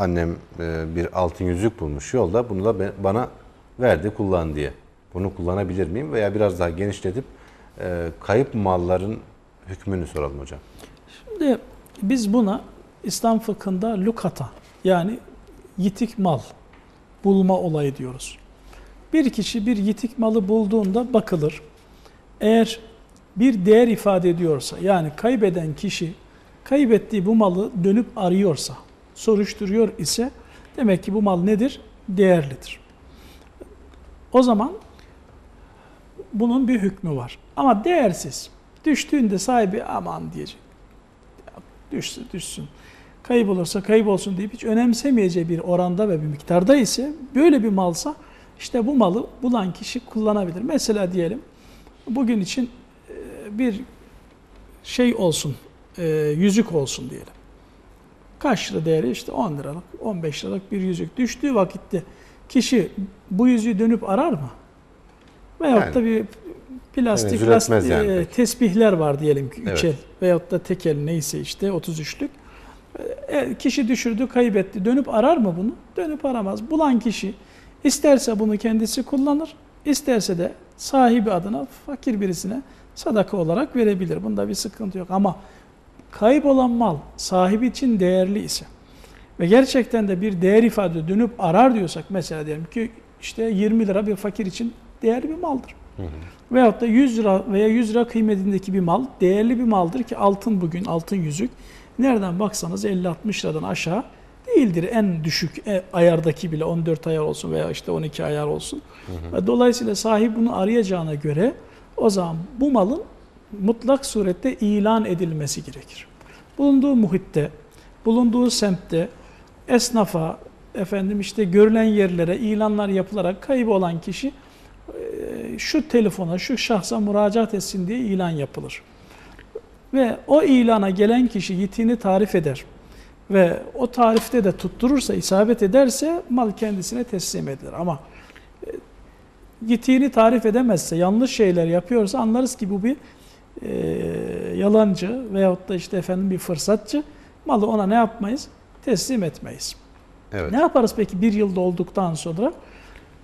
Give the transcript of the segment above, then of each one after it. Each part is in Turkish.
annem e, bir altın yüzük bulmuş yolda. Bunu da bana verdi kullan diye. Bunu kullanabilir miyim? Veya biraz daha genişletip e, kayıp malların hükmünü soralım hocam. Şimdi biz buna İslam fıkhında lukata yani yitik mal bulma olayı diyoruz. Bir kişi bir yitik malı bulduğunda bakılır. Eğer bir değer ifade ediyorsa yani kaybeden kişi kaybettiği bu malı dönüp arıyorsa, soruşturuyor ise demek ki bu mal nedir? Değerlidir. O zaman bunun bir hükmü var. Ama değersiz. Düştüğünde sahibi aman diyecek. Düşsün, düşsün. Kayıp olursa kayıp olsun deyip hiç önemsemeyeceği bir oranda ve bir miktarda ise böyle bir malsa işte bu malı bulan kişi kullanabilir. Mesela diyelim bugün için bir şey olsun, yüzük olsun diyelim. Kaç lira değeri? işte 10 liralık, 15 liralık bir yüzük. Düştüğü vakitte kişi bu yüzüğü dönüp arar mı? Veyahut Yani, da bir plastik etmez lastik- yani e, tesbihler var diyelim ki Evet. 3 el veyahut da tek el neyse işte 33'lük. E, kişi düşürdü, kaybetti. Dönüp arar mı bunu? Dönüp aramaz. Bulan kişi isterse bunu kendisi kullanır, isterse de sahibi adına fakir birisine sadaka olarak verebilir. Bunda bir sıkıntı yok ama kaybolan mal sahibi için değerli ise ve gerçekten de bir değer ifade dönüp arar diyorsak mesela diyelim ki işte 20 lira bir fakir için değerli bir maldır. Veyahut da 100 lira veya 100 lira kıymetindeki bir mal değerli bir maldır ki altın bugün altın yüzük nereden baksanız 50-60 liradan aşağı değildir. En düşük e, ayardaki bile 14 ayar olsun veya işte 12 ayar olsun. Ve Dolayısıyla sahip bunu arayacağına göre o zaman bu malın mutlak surette ilan edilmesi gerekir. Bulunduğu muhitte, bulunduğu semtte esnafa, efendim işte görülen yerlere ilanlar yapılarak kaybı olan kişi şu telefona, şu şahsa müracaat etsin diye ilan yapılır. Ve o ilana gelen kişi yitiğini tarif eder. Ve o tarifte de tutturursa, isabet ederse mal kendisine teslim edilir. Ama yitiğini tarif edemezse, yanlış şeyler yapıyorsa anlarız ki bu bir e, yalancı veyahut da işte efendim bir fırsatçı. Malı ona ne yapmayız? Teslim etmeyiz. Evet. Ne yaparız peki bir yıl dolduktan sonra?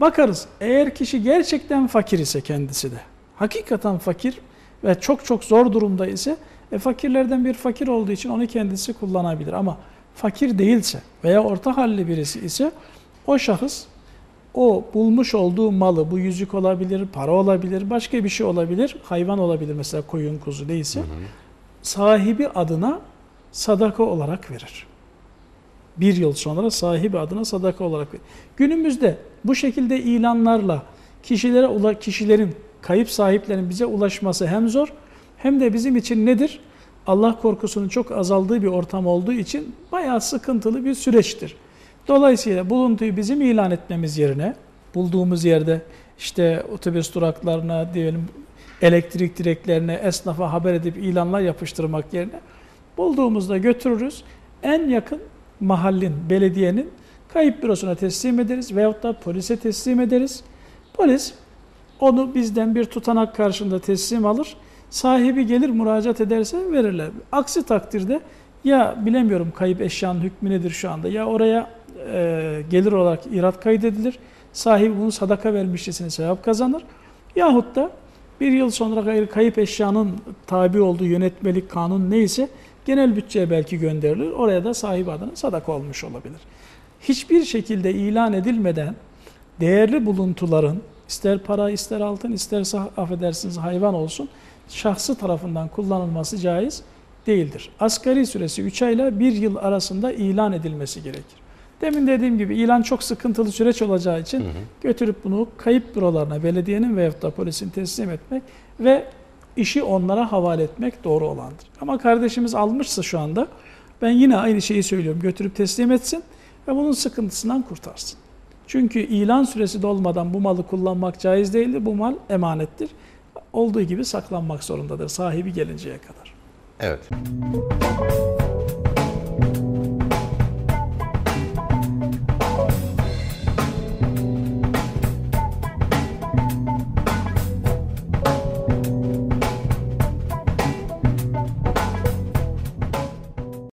Bakarız eğer kişi gerçekten fakir ise kendisi de, hakikaten fakir ve çok çok zor durumda ise e, fakirlerden bir fakir olduğu için onu kendisi kullanabilir. Ama fakir değilse veya orta halli birisi ise o şahıs o bulmuş olduğu malı, bu yüzük olabilir, para olabilir, başka bir şey olabilir, hayvan olabilir mesela koyun, kuzu neyse, sahibi adına sadaka olarak verir. Bir yıl sonra sahibi adına sadaka olarak verir. Günümüzde bu şekilde ilanlarla kişilere kişilerin kayıp sahiplerin bize ulaşması hem zor hem de bizim için nedir? Allah korkusunun çok azaldığı bir ortam olduğu için bayağı sıkıntılı bir süreçtir. Dolayısıyla buluntuyu bizim ilan etmemiz yerine bulduğumuz yerde işte otobüs duraklarına diyelim elektrik direklerine esnafa haber edip ilanlar yapıştırmak yerine bulduğumuzda götürürüz. En yakın mahallin, belediyenin kayıp bürosuna teslim ederiz veyahut da polise teslim ederiz. Polis onu bizden bir tutanak karşında teslim alır. Sahibi gelir müracaat ederse verirler. Aksi takdirde ya bilemiyorum kayıp eşyanın hükmü nedir şu anda ya oraya e, gelir olarak irat kaydedilir. Sahibi bunu sadaka vermişçesine sevap kazanır. Yahut da bir yıl sonra kayıp eşyanın tabi olduğu yönetmelik kanun neyse genel bütçeye belki gönderilir. Oraya da sahibi adına sadaka olmuş olabilir. Hiçbir şekilde ilan edilmeden değerli buluntuların ister para ister altın isterse affedersiniz hayvan olsun şahsı tarafından kullanılması caiz değildir. Asgari süresi 3 ayla 1 yıl arasında ilan edilmesi gerekir. Demin dediğim gibi ilan çok sıkıntılı süreç olacağı için götürüp bunu kayıp bürolarına belediyenin veyahut da polisin teslim etmek ve işi onlara havale etmek doğru olandır. Ama kardeşimiz almışsa şu anda ben yine aynı şeyi söylüyorum. Götürüp teslim etsin ve bunun sıkıntısından kurtarsın. Çünkü ilan süresi dolmadan bu malı kullanmak caiz değildir. Bu mal emanettir. Olduğu gibi saklanmak zorundadır sahibi gelinceye kadar. Evet.